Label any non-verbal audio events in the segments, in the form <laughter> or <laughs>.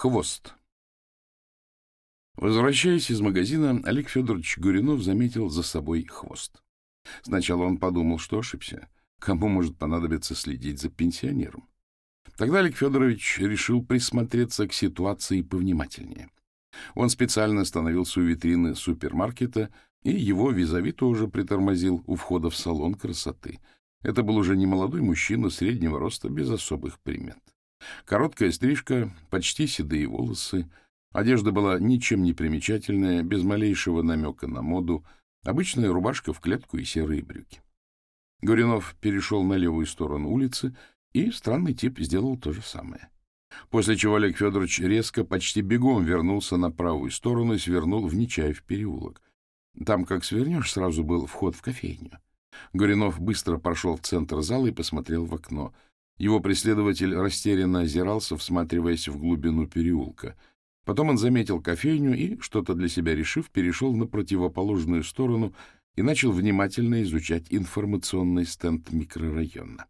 Хвост. Возвращаясь из магазина, Олег Федорович Гуринов заметил за собой хвост. Сначала он подумал, что ошибся. Кому может понадобиться следить за пенсионером? Тогда Олег Федорович решил присмотреться к ситуации повнимательнее. Он специально остановился у витрины супермаркета, и его визави тоже притормозил у входа в салон красоты. Это был уже немолодой мужчина среднего роста, без особых примет. Короткая стрижка, почти седые волосы. Одежда была ничем не примечательная, без малейшего намека на моду. Обычная рубашка в клетку и серые брюки. Гуринов перешел на левую сторону улицы, и странный тип сделал то же самое. После чего Олег Федорович резко, почти бегом вернулся на правую сторону и свернул в Нечаев переулок. Там, как свернешь, сразу был вход в кофейню. Гуринов быстро прошел в центр зала и посмотрел в окно — его преследователь растерянно озирался, всматриваясь в глубину переулка. Потом он заметил кофейню и, что-то для себя решив, перешел на противоположную сторону и начал внимательно изучать информационный стенд микрорайона.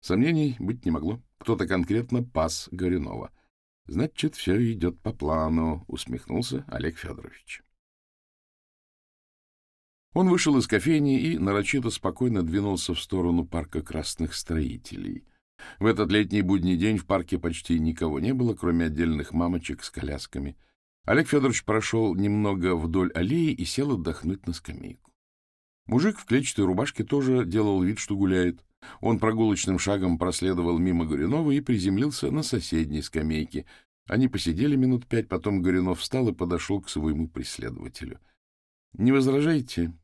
Сомнений быть не могло. Кто-то конкретно пас Горюнова. «Значит, все идет по плану», — усмехнулся Олег Федорович. Он вышел из кофейни и нарочито спокойно двинулся в сторону парка красных строителей. В этот летний будний день в парке почти никого не было, кроме отдельных мамочек с колясками. Олег Федорович прошел немного вдоль аллеи и сел отдохнуть на скамейку. Мужик в клетчатой рубашке тоже делал вид, что гуляет. Он прогулочным шагом проследовал мимо Горюнова и приземлился на соседней скамейке. Они посидели минут пять, потом Горюнов встал и подошел к своему преследователю. — Не возражаете? —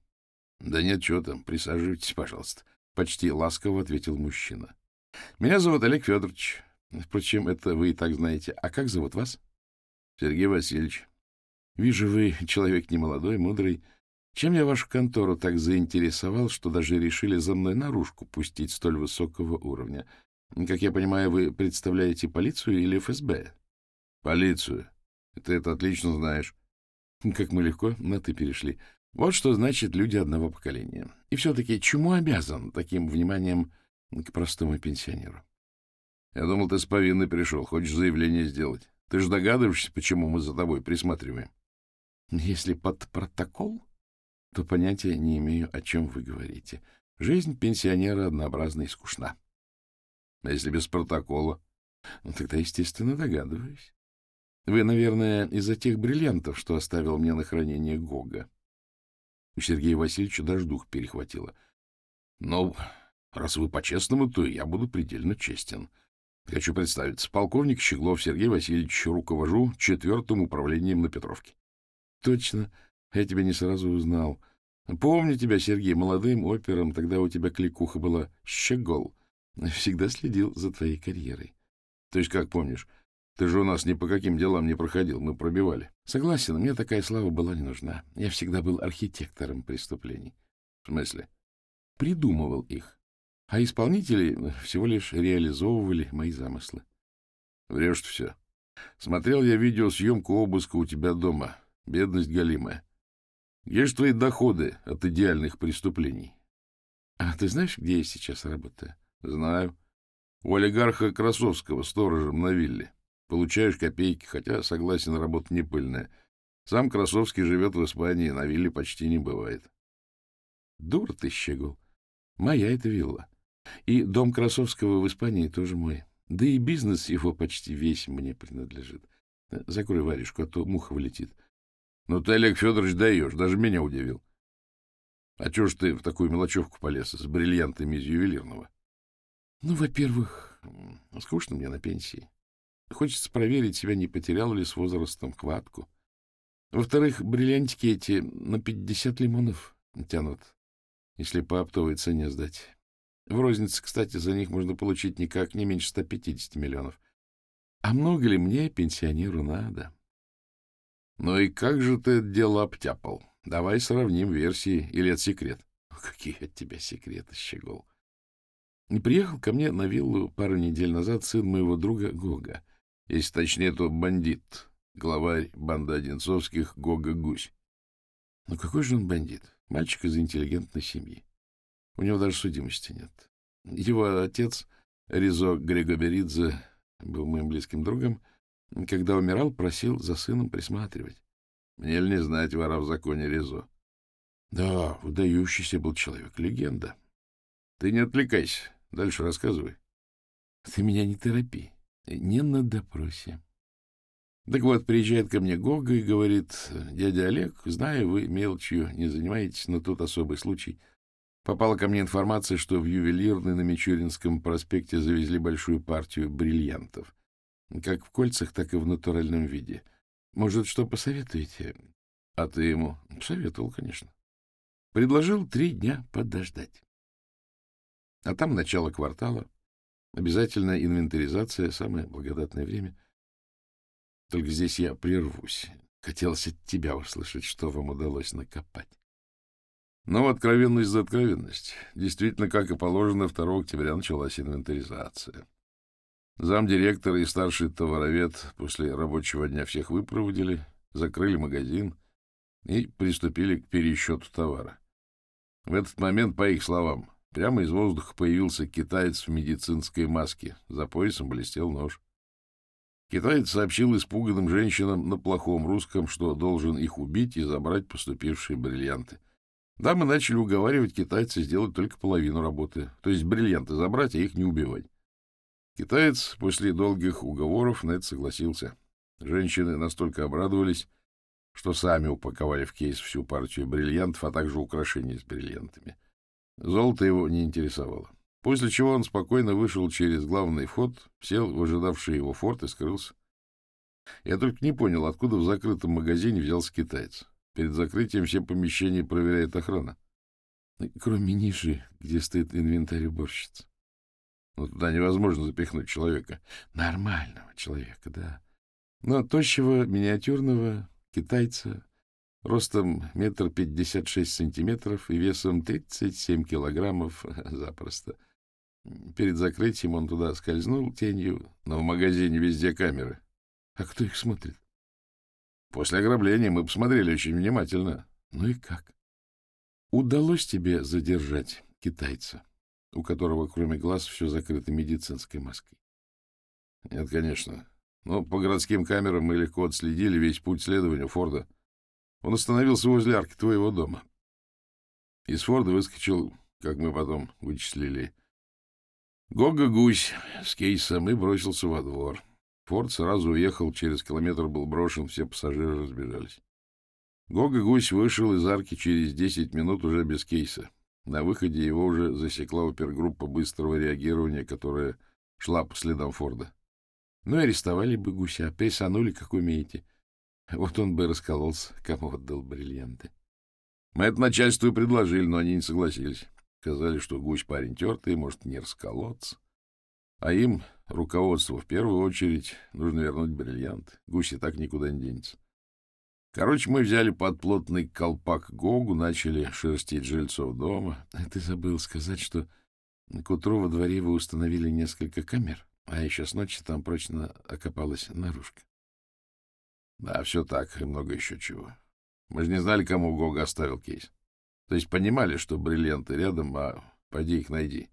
Да нет, что там, присаживайтесь, пожалуйста, — почти ласково ответил мужчина. — Меня зовут Олег Федорович. Впрочем, это вы и так знаете. А как зовут вас? — Сергей Васильевич. — Вижу, вы человек немолодой, мудрый. Чем я вашу контору так заинтересовал, что даже решили за мной наружку пустить столь высокого уровня? Как я понимаю, вы представляете полицию или ФСБ? — Полицию. Ты это отлично знаешь. Как мы легко на «ты» перешли. Вот что значит люди одного поколения. И все-таки чему обязан таким вниманием к простому пенсионеру? Я думал, ты с повинной пришел, хочешь заявление сделать. Ты же догадываешься, почему мы за тобой присматриваем? Если под протокол, то понятия не имею, о чем вы говорите. Жизнь пенсионера однообразна и скучна. А если без протокола? Ну, тогда, естественно, догадываюсь. Вы, наверное, из-за тех бриллиантов, что оставил мне на хранение Гога. У Сергея Васильевича даже дух перехватило. Но раз вы по-честному, то я буду предельно честен. Хочу представиться. Полковник Щеглов Сергей Васильевич, руковожу четвертым управлением на Петровке. Точно. Я тебя не сразу узнал. Помню тебя, Сергей, молодым опером. Тогда у тебя кликуха была Щегол. Всегда следил за твоей карьерой. То есть, как помнишь, ты же у нас ни по каким делам не проходил, мы пробивали. Согласен, мне такая слава была не нужна. Я всегда был архитектором преступлений. В смысле? Придумывал их. А исполнители всего лишь реализовывали мои замыслы. Врешь все. Смотрел я видеосъемку обыска у тебя дома. Бедность галимая. Где же твои доходы от идеальных преступлений? А ты знаешь, где я сейчас работаю? Знаю. У олигарха Красовского сторожем на вилле. Получаешь копейки, хотя, согласен, работа не пыльная. Сам Красовский живет в Испании, на вилле почти не бывает. Дур ты, Щегол. Моя это вилла. И дом Красовского в Испании тоже мой. Да и бизнес его почти весь мне принадлежит. Закрой варежку, а то муха вылетит. Ну ты, Олег Федорович, даешь, даже меня удивил. А чего ж ты в такую мелочевку полез с бриллиантами из ювелирного? Ну, во-первых, скучно мне на пенсии. Хочется проверить себя, не потерял ли с возрастом хватку. Во-вторых, бриллиантики эти на пятьдесят лимонов тянут, если по оптовой цене сдать. В рознице, кстати, за них можно получить никак не меньше 150 миллионов. А много ли мне, пенсионеру, надо? Ну и как же ты это дело обтяпал? Давай сравним версии, или это секрет? Какие от тебя секреты, Щегол? Приехал ко мне на виллу пару недель назад сын моего друга Гога. Если точнее, то бандит, главарь банды Одинцовских Гога Гусь. Ну какой же он бандит? Мальчик из интеллигентной семьи. У него даже судимости нет. Его отец, Ризо Грегоберидзе, был моим близким другом. Когда умирал, просил за сыном присматривать. Мне ли не знать вора в законе Резо? Да, выдающийся был человек, легенда. Ты не отвлекайся, дальше рассказывай. Ты меня не торопи, не на допросе. Так вот, приезжает ко мне Гога и говорит, дядя Олег, знаю, вы мелочью не занимаетесь, но тут особый случай. Попала ко мне информация, что в ювелирной на Мичуринском проспекте завезли большую партию бриллиантов. Как в кольцах, так и в натуральном виде. Может, что посоветуете? А ты ему? Советовал, конечно. Предложил три дня подождать. А там начало квартала. Обязательно инвентаризация, самое благодатное время. Только здесь я прервусь. Хотелось от тебя услышать, что вам удалось накопать. Но откровенность за откровенность. Действительно, как и положено, 2 октября началась инвентаризация. Замдиректора и старший товаровед после рабочего дня всех выпроводили, закрыли магазин и приступили к пересчету товара. В этот момент, по их словам, прямо из воздуха появился китаец в медицинской маске. За поясом блестел нож. Китаец сообщил испуганным женщинам на плохом русском, что должен их убить и забрать поступившие бриллианты. Да, мы начали уговаривать китайца сделать только половину работы, то есть бриллианты забрать, а их не убивать. Китаец после долгих уговоров на это согласился. Женщины настолько обрадовались, что сами упаковали в кейс всю партию бриллиантов, а также украшения с бриллиантами. Золото его не интересовало. После чего он спокойно вышел через главный вход, сел в ожидавший его форт и скрылся. Я только не понял, откуда в закрытом магазине взялся китаец. Перед закрытием все помещения проверяет охрана. Кроме ниши, где стоит инвентарь уборщицы. Но туда невозможно запихнуть человека. Нормального человека, да. Но тощего, миниатюрного китайца, ростом метр пятьдесят шесть сантиметров и весом тридцать семь килограммов <laughs> запросто. Перед закрытием он туда скользнул тенью, но в магазине везде камеры. А кто их смотрит? После ограбления мы посмотрели очень внимательно. Ну и как? Удалось тебе задержать китайца, у которого кроме глаз все закрыто медицинской маской? Нет, конечно. Но по городским камерам мы легко отследили весь путь следования Форда. Он остановился возле арки твоего дома. Из Форда выскочил, как мы потом вычислили, Гога-гусь с кейсом и бросился во двор. Форд сразу уехал, через километр был брошен, все пассажиры разбежались. Гога-гусь вышел из арки через десять минут уже без кейса. На выходе его уже засекла опергруппа быстрого реагирования, которая шла по следам Форда. Ну, арестовали бы гуся, присанули, как умеете. Вот он бы раскололся, кому отдал бриллианты. Мы это начальству и предложили, но они не согласились. Сказали, что гусь парень тертый, может не расколоться. А им, руководству, в первую очередь нужно вернуть бриллиант. Гусь и так никуда не денется. Короче, мы взяли под плотный колпак Гогу, начали шерстить жильцов дома. <laughs> Ты забыл сказать, что к утру во дворе вы установили несколько камер, а еще с ночи там прочно окопалась наружка. Да, все так, и много еще чего. Мы же не знали, кому Гога оставил кейс. То есть понимали, что бриллианты рядом, а поди их найди,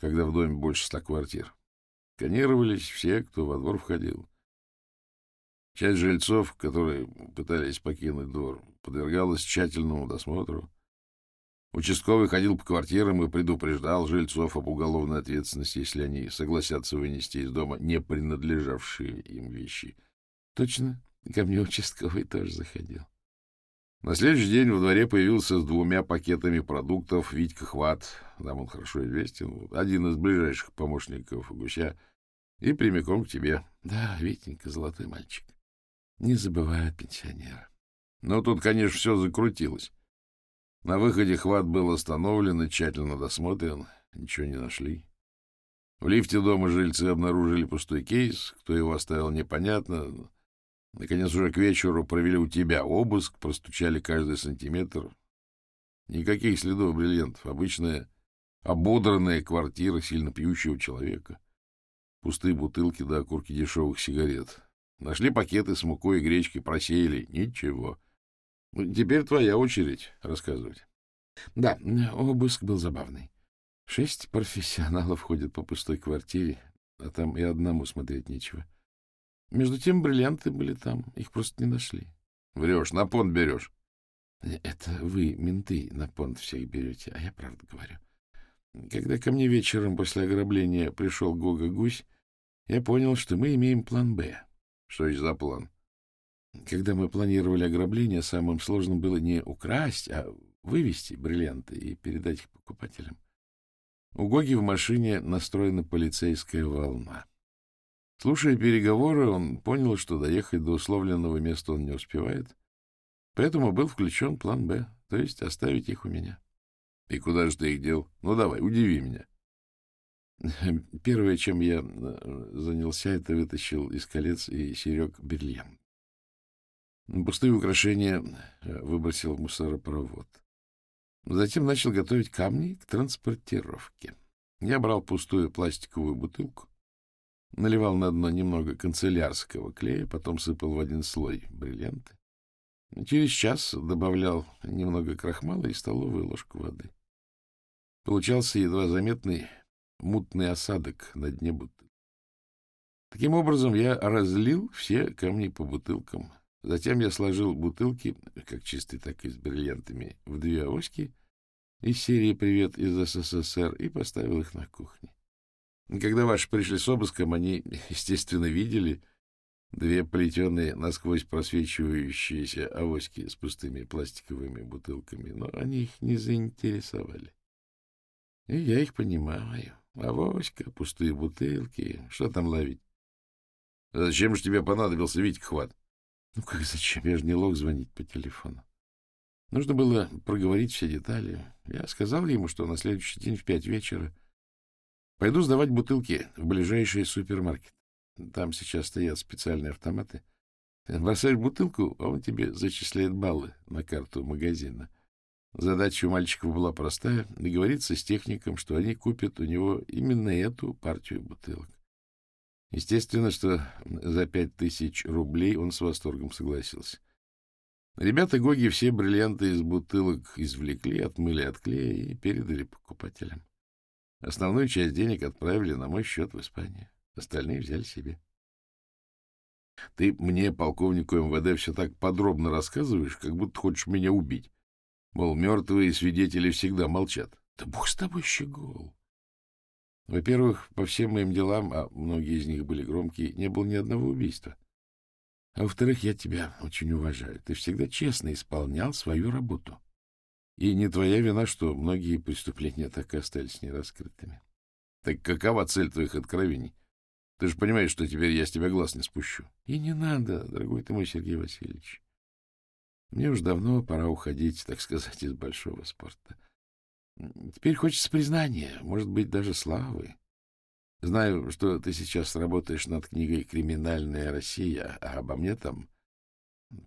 когда в доме больше ста квартир. Сканировались все, кто во двор входил. Часть жильцов, которые пытались покинуть двор, подвергалась тщательному досмотру. Участковый ходил по квартирам и предупреждал жильцов об уголовной ответственности, если они согласятся вынести из дома не принадлежавшие им вещи. Точно, ко мне участковый тоже заходил. На следующий день во дворе появился с двумя пакетами продуктов Витька Хват, нам он хорошо известен, один из ближайших помощников Гуся, и прямиком к тебе. Да, Витенька, золотой мальчик. Не забывай пенсионера. Но тут, конечно, все закрутилось. На выходе хват был остановлен и тщательно досмотрен. Ничего не нашли. В лифте дома жильцы обнаружили пустой кейс. Кто его оставил, непонятно. Наконец, уже к вечеру провели у тебя обыск, простучали каждый сантиметр. Никаких следов бриллиантов. Обычная ободранная квартира сильно пьющего человека. Пустые бутылки да окурки дешевых сигарет. Нашли пакеты с мукой и гречкой, просеяли. Ничего. Ну, теперь твоя очередь рассказывать. Да, обыск был забавный. Шесть профессионалов ходят по пустой квартире, а там и одному смотреть нечего. Между тем бриллианты были там, их просто не нашли. — Врешь, на понт берешь. — Это вы, менты, на понт всех берете, а я правду говорю. Когда ко мне вечером после ограбления пришел Гога Гусь, я понял, что мы имеем план «Б». — Что это за план? Когда мы планировали ограбление, самым сложным было не украсть, а вывести бриллианты и передать их покупателям. У Гоги в машине настроена полицейская волна. Слушая переговоры, он понял, что доехать до условленного места он не успевает, поэтому был включен план «Б», то есть оставить их у меня. — И куда же ты их дел? Ну, давай, удиви меня. <laughs> Первое, чем я э, занялся, это вытащил из колец и серег берлин. Пустые украшения э, выбросил в мусоропровод. Затем начал готовить камни к транспортировке. Я брал пустую пластиковую бутылку, наливал на дно немного канцелярского клея, потом сыпал в один слой бриллианты. Через час добавлял немного крахмала и столовую ложку воды. Получался едва заметный мутный осадок на дне бутылки. Таким образом, я разлил все камни по бутылкам. Затем я сложил бутылки, как чистые, так и с бриллиантами, в две авоськи из серии «Привет из СССР» и поставил их на кухне. Когда ваши пришли с обыском, они, <laughs> естественно, видели две плетеные, насквозь просвечивающиеся авоськи с пустыми пластиковыми бутылками, но они их не заинтересовали. И я их понимаю. Авоська, пустые бутылки, что там ловить? — Зачем же тебе понадобился Витька Хват? — Ну как зачем? Я же не лог звонить по телефону. Нужно было проговорить все детали. Я сказал ему, что на следующий день в пять вечера пойду сдавать бутылки в ближайший супермаркет. Там сейчас стоят специальные автоматы. Бросаешь бутылку, а он тебе зачисляет баллы на карту магазина. Задача у мальчиков была простая — договориться с техником, что они купят у него именно эту партию бутылок. Естественно, что за пять тысяч рублей он с восторгом согласился. Ребята Гоги все бриллианты из бутылок извлекли, отмыли от клея и передали покупателям. Основную часть денег отправили на мой счет в Испанию. Остальные взяли себе. Ты мне, полковнику МВД, все так подробно рассказываешь, как будто хочешь меня убить. Мол, мертвые свидетели всегда молчат. Да бог с тобой, щегол. Во-первых, по всем моим делам, а многие из них были громкие, не было ни одного убийства. А во-вторых, я тебя очень уважаю. Ты всегда честно исполнял свою работу. И не твоя вина, что многие преступления так и остались нераскрытыми. Так какова цель твоих откровений? Ты же понимаешь, что теперь я с тебя глаз не спущу. И не надо, дорогой ты мой Сергей Васильевич. Мне уж давно пора уходить, так сказать, из большого спорта. Теперь хочется признания, может быть, даже славы. Знаю, что ты сейчас работаешь над книгой «Криминальная Россия», а обо мне там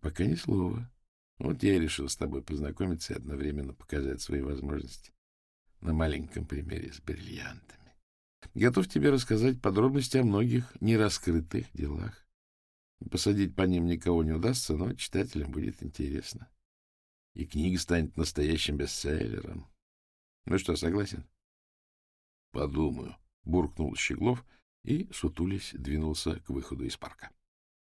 пока ни слова. Вот я и решил с тобой познакомиться и одновременно показать свои возможности на маленьком примере с бриллиантами. Готов тебе рассказать подробности о многих нераскрытых делах. Посадить по ним никого не удастся, но читателям будет интересно. И книга станет настоящим бестселлером. Ну что, согласен? — Подумаю, — буркнул Щеглов и, сутулись, двинулся к выходу из парка.